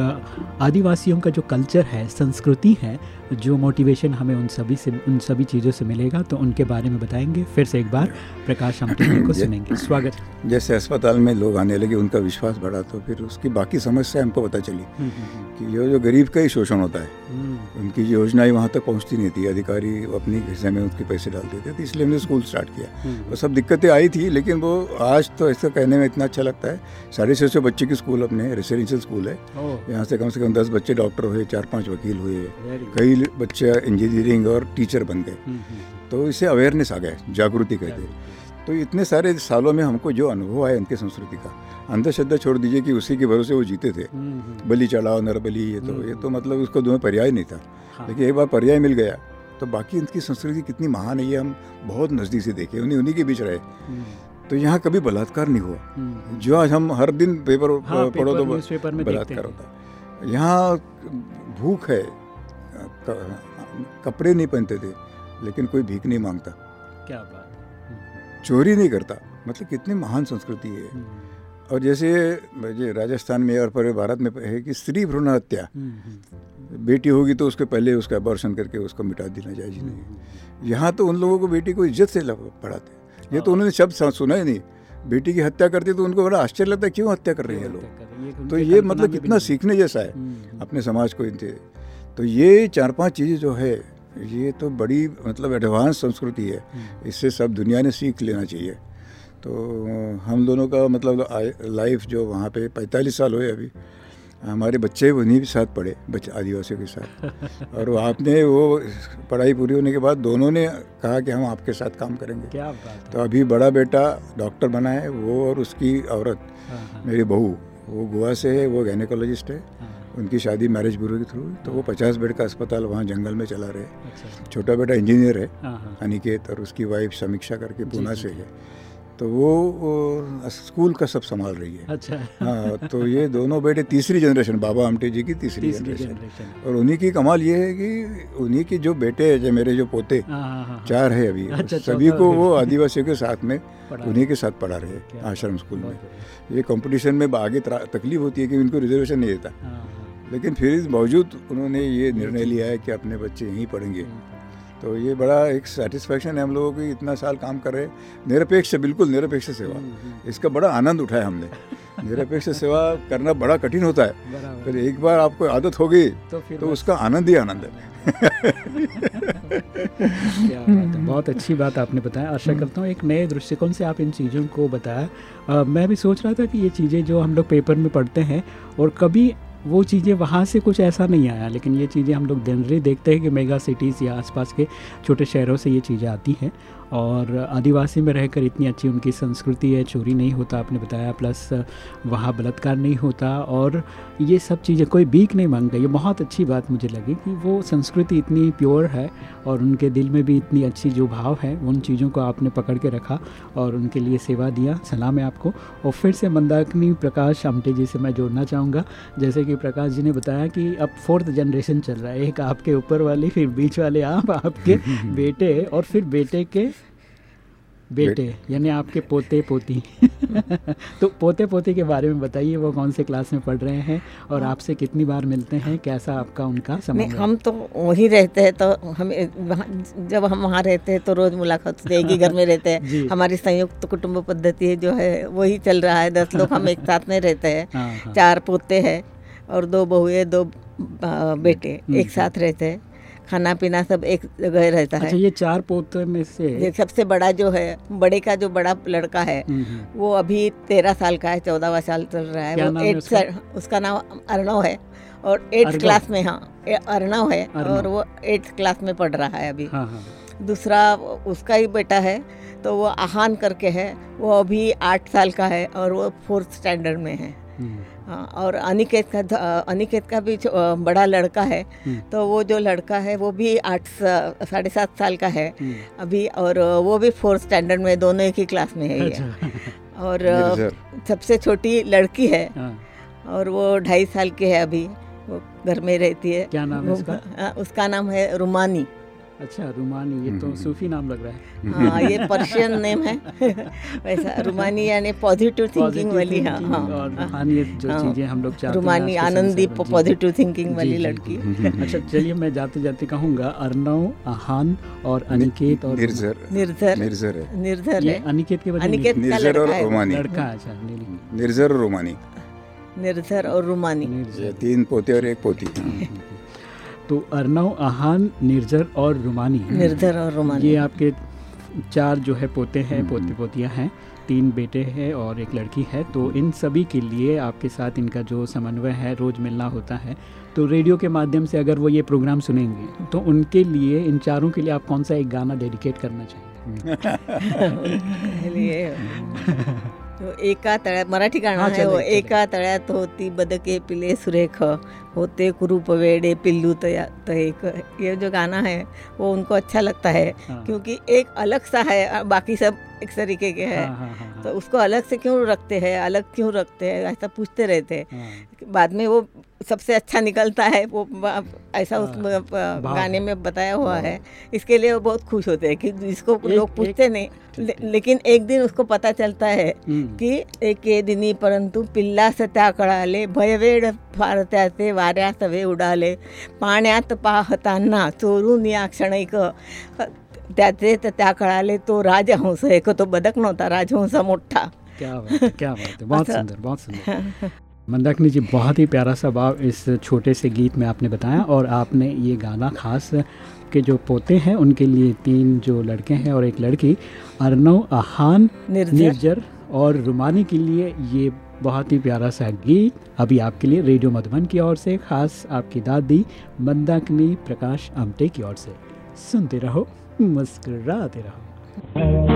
आदिवासियों का जो कल्चर है, संस्कृति है जो मोटिवेशन हमें उन सभी से उन सभी चीज़ों से मिलेगा तो उनके बारे में बताएँगे फिर से एक बार प्रकाश जी को सुनेंगे। स्वागत। जैसे अस्पताल में लोग आने लगे उनका विश्वास बढ़ा तो फिर उसकी बाकी समस्या हमको पता चली हम्म, हम्म, हम्म। कि ये जो गरीब का ही शोषण होता है उनकी योजनाएँ वहाँ तक पहुँचती नहीं थी अधिकारी अपनी हिस्से में उसके पैसे डालते थे तो इसलिए हमने स्कूल स्टार्ट किया। वो सब दिक्कतें आई थी लेकिन वो आज तो ऐसा कहने में इतना अच्छा लगता है साढ़े छः सौ बच्चे की स्कूल अपने रेसिडेंशियल स्कूल है। यहाँ से कम से कम दस बच्चे डॉक्टर हुए चार पाँच वकील हुए कई बच्चे इंजीनियरिंग और टीचर बन गए। हम्म, हम्म। तो इसे अवेयरनेस आ गया जागृति कहते हैं तो इतने सारे सालों में हमको जो अनुभव आया उनकी संस्कृति का अंधश्रद्धा छोड़ दीजिए कि उसी के भरोसे वो जीते थे। हम्म, बलि चढ़ाओ नरबली ये तो ये तो मतलब उसको दोनों पर्याय नहीं था। हाँ। लेकिन एक बार पर्याय मिल गया तो बाकी इनकी संस्कृति कितनी महान है ये हम बहुत नज़दीक से देखे उन्हीं उन्हीं के बीच रहे। तो यहाँ कभी बलात्कार नहीं हुआ। जो आज हम हर दिन पेपर हाँ, पढ़ो तो बलात्कार होता है। यहाँ भूख है कपड़े नहीं पहनते थे लेकिन कोई भीख नहीं माँगता। क्या बात चोरी नहीं करता मतलब कितनी महान संस्कृति है। हम्म। और जैसे ये राजस्थान में और पूरे भारत में है कि स्त्री भ्रूण हत्या हम्म, हम्म। बेटी होगी तो उसके पहले उसका अबॉर्शन करके उसको मिटा देना चाहिए नहीं। यहाँ तो उन लोगों को बेटी को इज़्ज़त से पढ़ाते ये तो उन्होंने शब्द सुना ही नहीं। बेटी की हत्या करती तो उनको बड़ा आश्चर्य लगता है क्यों हत्या कर रहे हैं लोग? तो ये मतलब कितना सीखने जैसा है। अपने समाज को इनसे तो ये चार पाँच चीज़ें जो है ये तो बड़ी मतलब एडवांस संस्कृति है हम्म। इससे सब दुनिया ने सीख लेना चाहिए तो हम दोनों का मतलब लाइफ जो वहाँ पे पैंतालीस साल हुए अभी हमारे बच्चे उन्हीं के साथ पढ़े बच्चे आदिवासियों के साथ और आपने वो पढ़ाई पूरी होने के बाद दोनों ने कहा कि हम आपके साथ काम करेंगे क्या बात तो अभी बड़ा बेटा डॉक्टर बना है वो और उसकी औरत हाँ, हाँ। मेरी बहू वो गोवा से है वो गैनेकोलॉजिस्ट है हाँ। उनकी शादी मैरिज ब्यूरो के थ्रू तो वो पचास बेड का अस्पताल वहाँ जंगल में चला रहे। अच्छा। छोटा बेटा इंजीनियर है हाँ, हाँ। अनिकेत और उसकी वाइफ समीक्षा करके पूना से है। तो वो, वो स्कूल का सब संभाल रही है। अच्छा। हाँ तो ये दोनों बेटे तीसरी जनरेशन बाबा आमटे जी की तीसरी, तीसरी जनरेशन। और उन्हीं की कमाल ये है कि उन्हीं के जो बेटे है जो मेरे जो पोते हाँ, चार है अभी। अच्छा, सभी को वो आदिवासियों के साथ में उन्हीं के साथ पढ़ा रहे आश्रम स्कूल में। ये कंपटीशन में आगे तकलीफ़ होती है कि उनको रिजर्वेशन नहीं देता। लेकिन फिर इस बावजूद उन्होंने ये निर्णय लिया है कि अपने बच्चे यहीं पढ़ेंगे। तो ये बड़ा एक सेटिस्फैक्शन है हम लोगों की इतना साल काम कर रहे निरपेक्ष बिल्कुल निरपेक्ष सेवा। हम्म, हम्म। इसका बड़ा आनंद उठाया हमने। निरपेक्ष सेवा करना बड़ा कठिन होता है। फिर एक बार आपको आदत हो गई तो, तो उसका आनंद ही आनंद है। बहुत अच्छी बात आपने बताया। आशा हम्म। करता हूँ एक नए दृष्टिकोण से आप इन चीज़ों को बताया। मैं भी सोच रहा था कि ये चीज़ें जो हम लोग पेपर में पढ़ते हैं और कभी वो चीज़ें वहाँ से कुछ ऐसा नहीं आया, लेकिन ये चीज़ें हम लोग जनरली देखते हैं कि मेगा सिटीज़ या आसपास के छोटे शहरों से ये चीज़ें आती हैं। और आदिवासी में रहकर इतनी अच्छी उनकी संस्कृति है, चोरी नहीं होता, आपने बताया प्लस वहाँ बलात्कार नहीं होता। और ये सब चीज़ें कोई बीक नहीं माँगता ये बहुत अच्छी बात मुझे लगी कि वो संस्कृति इतनी प्योर है और उनके दिल में भी इतनी अच्छी जो भाव है उन चीज़ों को आपने पकड़ के रखा और उनके लिए सेवा दिया। सलाम है आपको। और फिर से मंदाकिनी प्रकाश आमटे जी से मैं जोड़ना चाहूँगा। जैसे कि प्रकाश जी ने बताया कि अब फोर्थ जनरेशन चल रहा है। एक आपके ऊपर वाली फिर बीच वाले आप आपके बेटे और फिर बेटे के बेटे यानी आपके पोते पोती तो पोते पोती के बारे में बताइए वो कौन से क्लास में पढ़ रहे हैं और हाँ। आपसे कितनी बार मिलते हैं कैसा आपका उनका समय हम तो वहीं रहते हैं तो हम जब हम वहाँ रहते हैं तो रोज़ मुलाकात होती है घर में रहते हैं हमारी संयुक्त तो कुटुंब पद्धति जो है वही चल रहा है दस लोग हम एक साथ में रहते हैं हाँ, हाँ। चार पोते हैं और दो बहुए दो बेटे हम्म, एक। साथ रहते हैं खाना पीना सब एक जगह रहता अच्छा, है ये चार पोते में से ये सबसे बड़ा जो है बड़े का जो बड़ा लड़का है हम्म, हम्म। वो अभी तेरह साल का है चौदहवा साल चल रहा है वो एट उसका? उसका नाम अर्णव है और एट्थ क्लास में हाँ अर्णव है और वो एट्थ क्लास में पढ़ रहा है अभी हाँ, हाँ। दूसरा उसका ही बेटा है तो वो आहान करके है वो अभी आठ साल का है और वो फोर्थ स्टैंडर्ड में है हम्म। हाँ और अनिकेत का अनिकेत का भी बड़ा लड़का है हम्म। तो वो जो लड़का है वो भी आठ साढ़े सात साल का है हम्म। अभी और वो भी फोर्थ स्टैंडर्ड में दोनों एक ही क्लास में है अच्छा। और सबसे छोटी लड़की है हाँ। और वो ढाई साल की है अभी वो घर में रहती है क्या नाम है उसका? हाँ, उसका नाम है रुमानी अच्छा रुमानी ये तो हम्म। सूफी नाम लग रहा है। हाँ ये पर्शियन नेम है। वैसा रुमानी यानी पॉजिटिव थिंकिंग वाली हाँ हाँ और हाँ। रूहानियत जो हाँ। चीज़ें हम लोग चाहते हैं रुमानी आनंदी पॉजिटिव थिंकिंग वाली लड़की। अच्छा चलिए मैं जाते जाते कहूँगा अर्नव आहान और अनिकेत और निर्जर। निर्धर निर्जर निर्धर है। अनिकेत के अनिकेत निर्जर। और लड़का रोमानी। लड़का अच्छा निर्जर और रोमानी। निर्धर और रुमानी। तीन पोते और एक पोती। तो अर्नव आहान निर्जर और रुमानी। निर्जर और रुमानी। ये आपके चार जो है पोते हैं हम्म। पोते पोतियाँ हैं तीन बेटे हैं और एक लड़की है तो इन सभी के लिए आपके साथ इनका जो समन्वय है रोज़ मिलना होता है। तो रेडियो के माध्यम से अगर वो ये प्रोग्राम सुनेंगे तो उनके लिए इन चारों के लिए आप कौन सा एक गाना डेडिकेट करना चाहेंगे? लिए। एका तळ्यात मराठी गाणं हा, आहे हो. एका तळ्यात होती बदके पिले सुरेख होते कुरूप वेडे पिल्लू तया तो एक ये जो गाना है वो उनको अच्छा लगता है हाँ। क्योंकि एक अलग सा है बाकी सब एक तरीके के है हाँ, हाँ, हाँ, तो उसको अलग से क्यों रखते हैं अलग क्यों रखते हैं ऐसा पूछते रहते हैं हाँ, बाद में वो सबसे अच्छा निकलता है वो ऐसा उस हाँ, भाव गाने में बताया हुआ है। इसके लिए वो बहुत खुश होते हैं कि जिसको लोग पूछते नहीं ले, लेकिन एक दिन उसको पता चलता है हम्म, की एके दिनी परंतु पिल्लास त्या कळाले भयवेड फार त्याचे वाऱ्या सवे उडाले पाण्यात पाहताना चोरून या क्षणिक त्याचे तर त्या कळाले तो राजहंस एक तो बदक नव्हता राजहंस मोठा। क्या बात है क्या बात है बहुत। सुंदर बहुत सुंदर। मंदाकिनी जी बहुत ही प्यारा सा भाव इस छोटे से गीत में आपने बताया और आपने ये गाना खास के जो पोते हैं उनके लिए तीन जो लड़के हैं और एक लड़की अर्नव आहान निर्जर और रुमानी के लिए ये बहुत ही प्यारा सा गीत। अभी आपके लिए रेडियो मधुबन की ओर से खास आपकी दादी मंदाकिनी प्रकाश आमटे की ओर से। सुनते रहो मुस्कराते रहो।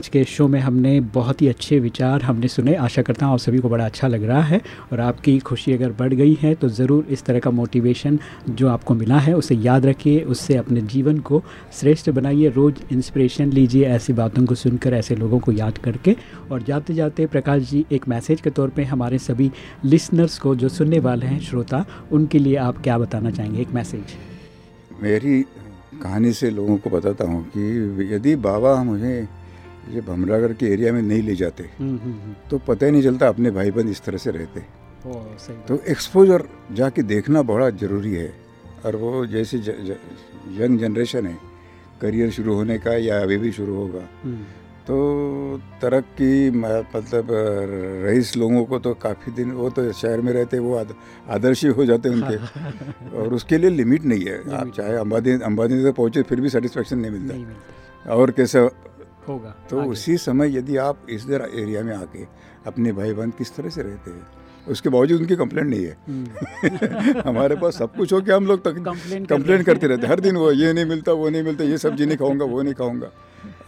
आज के शो में हमने बहुत ही अच्छे विचार हमने सुने। आशा करता हूँ आप सभी को बड़ा अच्छा लग रहा है और आपकी खुशी अगर बढ़ गई है तो ज़रूर इस तरह का मोटिवेशन जो आपको मिला है, उसे याद रखिए, उससे अपने जीवन को श्रेष्ठ बनाइए। रोज़ इंस्पिरेशन लीजिए ऐसी बातों को सुनकर, ऐसे लोगों को याद करके। और जाते जाते प्रकाश जी, एक मैसेज के तौर पर हमारे सभी लिसनर्स को जो सुनने वाले हैं, श्रोता, उनके लिए आप क्या बताना चाहेंगे? एक मैसेज मेरी कहानी से लोगों को बताता हूँ कि यदि बाबा मुझे ये भमरागढ़ के एरिया में नहीं ले जाते हम्म, हम्म, हम्म। तो पता ही नहीं चलता अपने भाई बहन इस तरह से रहते। ओ, सही तो एक्सपोजर जाके देखना बड़ा ज़रूरी है। और वो जैसे ज, ज, यंग जनरेशन है करियर शुरू होने का या अभी भी शुरू होगा तो तरक्की मतलब रईस लोगों को तो काफ़ी दिन वो तो शहर में रहते वो आद- आदर्श हो जाते उनके। और उसके लिए लिमिट नहीं है। आप चाहे अंबानी अंबानी तक पहुँचे फिर भी सेटिस्फेक्शन नहीं मिलता। और कैसा होगा तो उसी समय यदि आप इस एरिया में आके अपने भाई बहन किस तरह से रहते हैं उसके बावजूद उनकी कंप्लेंट नहीं है। हम्म, हमारे पास सब कुछ हो के हम लोग तक कंप्लेंट करते रहते हैं। हर दिन वो ये नहीं मिलता वो नहीं मिलता ये सब्ज़ी नहीं खाऊँगा वो नहीं खाऊँगा।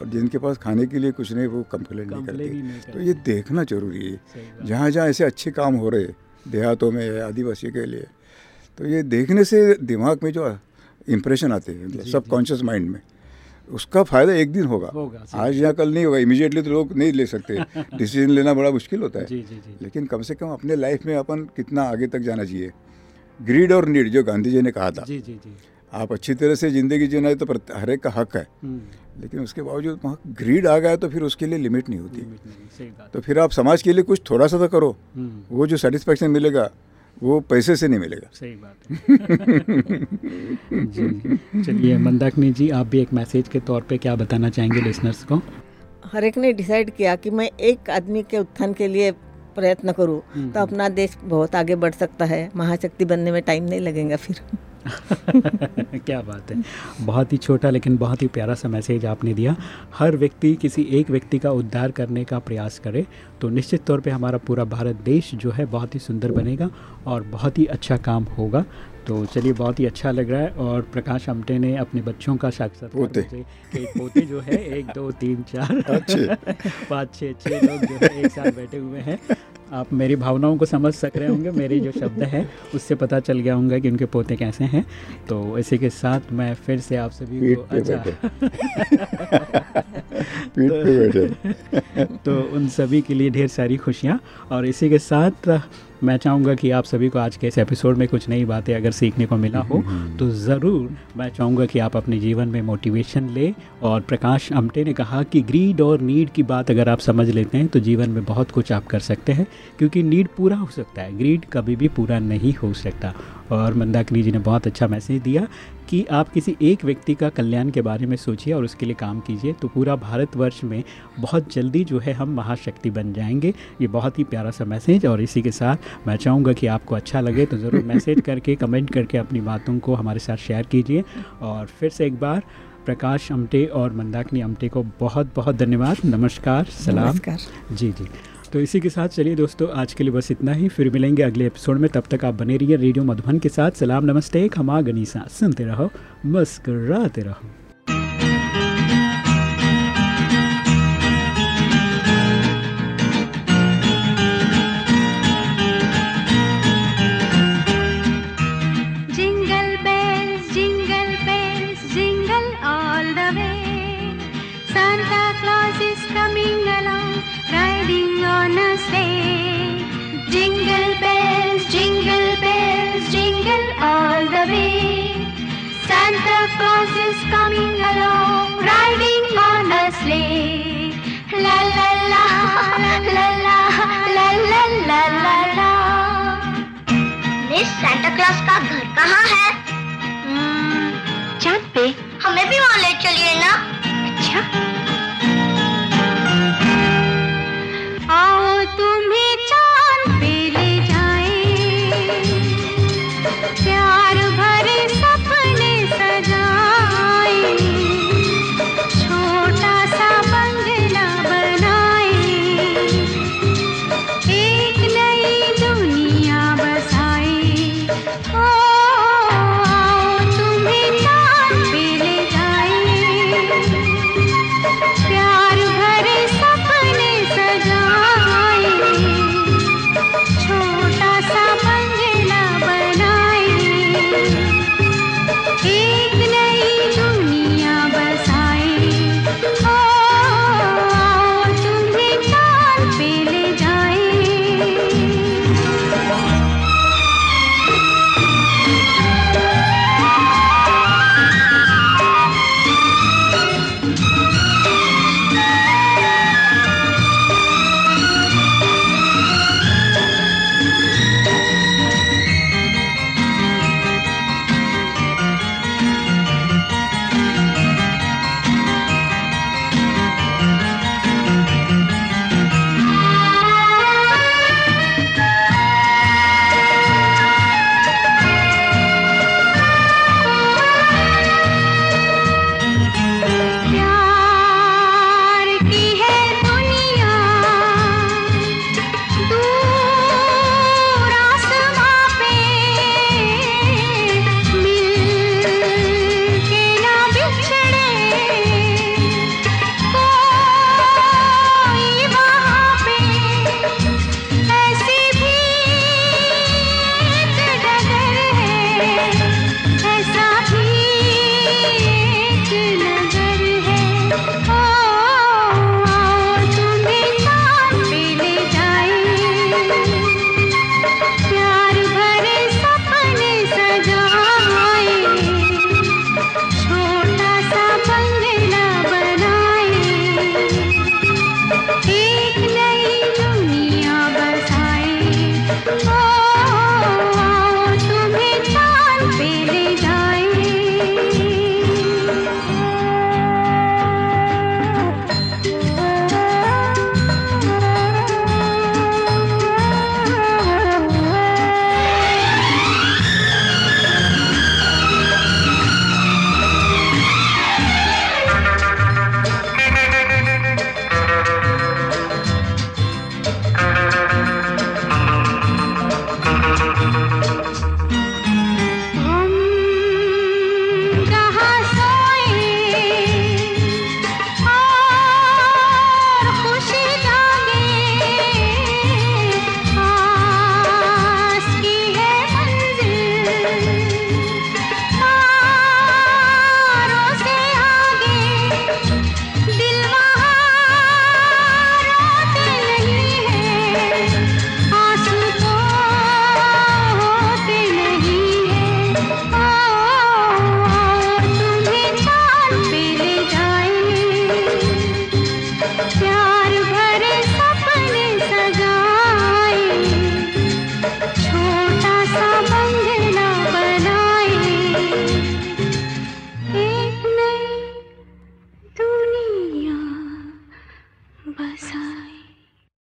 और जिनके पास खाने के लिए कुछ नहीं वो कंप्लेंट नहीं करते। तो ये देखना ज़रूरी है। जहाँ जहाँ ऐसे अच्छे काम हो रहे देहातों में आदिवासी के लिए तो ये देखने से दिमाग में जो इम्प्रेशन आते हैं मतलब सब कॉन्शियस माइंड में। उसका फ़ायदा एक दिन होगा। होगा, आज या कल नहीं होगा इमीडिएटली तो लोग नहीं ले सकते। डिसीज़न लेना बड़ा मुश्किल होता है। जी जी जी। लेकिन कम से कम अपने लाइफ में अपन कितना आगे तक जाना चाहिए। ग्रीड और नीड जो गांधी जी ने कहा था। जी जी जी। आप अच्छी तरह से ज़िंदगी जीना है तो हर एक का हक है। हम्म, लेकिन उसके बावजूद वहाँ ग्रीड आ गया तो फिर उसके लिए लिमिट नहीं होती। तो फिर आप समाज के लिए कुछ थोड़ा सा तो करो। हम्म, वो जो सेटिस्फेक्शन मिलेगा वो पैसे से नहीं मिलेगा। सही बात है। जी। चलिए मंदाकिनी जी आप भी एक मैसेज के तौर पे क्या बताना चाहेंगे लिसनर्स को? हर एक ने डिसाइड किया कि मैं एक आदमी के उत्थान के लिए प्रयत्न करूँ हम्म, तो अपना देश बहुत आगे बढ़ सकता है महाशक्ति बनने में टाइम नहीं लगेगा फिर। क्या बात है। बहुत ही छोटा लेकिन बहुत ही प्यारा सा मैसेज आपने दिया। हर व्यक्ति किसी एक व्यक्ति का उद्धार करने का प्रयास करे तो निश्चित तौर पे हमारा पूरा भारत देश जो है बहुत ही सुंदर बनेगा और बहुत ही अच्छा काम होगा। तो चलिए बहुत ही अच्छा लग रहा है और प्रकाश आमटे ने अपने बच्चों का साक्षात्कार पोते। मुझे- कि पोते जो है एक दो तीन चार। पाँच छः छः लोग जो है एक साथ बैठे हुए हैं। आप मेरी भावनाओं को समझ सक रहे होंगे मेरे जो शब्द हैं उससे पता चल गया होगा कि उनके पोते कैसे हैं। तो इसी के साथ मैं फिर से आप सभी को पे बैठे। तो उन सभी के लिए ढेर सारी खुशियाँ और इसी के साथ मैं चाहूँगा कि आप सभी को आज के इस एपिसोड में कुछ नई बातें अगर सीखने को मिला हो तो ज़रूर मैं चाहूँगा कि आप अपने जीवन में मोटिवेशन ले। और प्रकाश अमटे ने कहा कि ग्रीड और नीड की बात अगर आप समझ लेते हैं तो जीवन में बहुत कुछ आप कर सकते हैं क्योंकि नीड पूरा हो सकता है। ग्रीड कभी भी पूरा नहीं हो सकता। और मंदाकिनी जी ने बहुत अच्छा मैसेज दिया कि आप किसी एक व्यक्ति का कल्याण के बारे में सोचिए और उसके लिए काम कीजिए तो पूरा भारतवर्ष में बहुत जल्दी जो है हम महाशक्ति बन जाएँगे। ये बहुत ही प्यारा सा मैसेज और इसी के साथ मैं चाहूँगा कि आपको अच्छा लगे तो ज़रूर मैसेज करके कमेंट करके अपनी बातों को हमारे साथ शेयर कीजिए। और फिर से एक बार प्रकाश अमटे और मंदाकिनी अमटे को बहुत बहुत धन्यवाद। नमस्कार सलाम। नमस्कार। जी जी। तो इसी के साथ चलिए दोस्तों, आज के लिए बस इतना ही। फिर मिलेंगे अगले एपिसोड में। तब तक आप बने रहिए रेडियो मधुबन के साथ। सलाम, नमस्ते, खमा, गनीसा। सुनते रहो, मस्कराते रहो।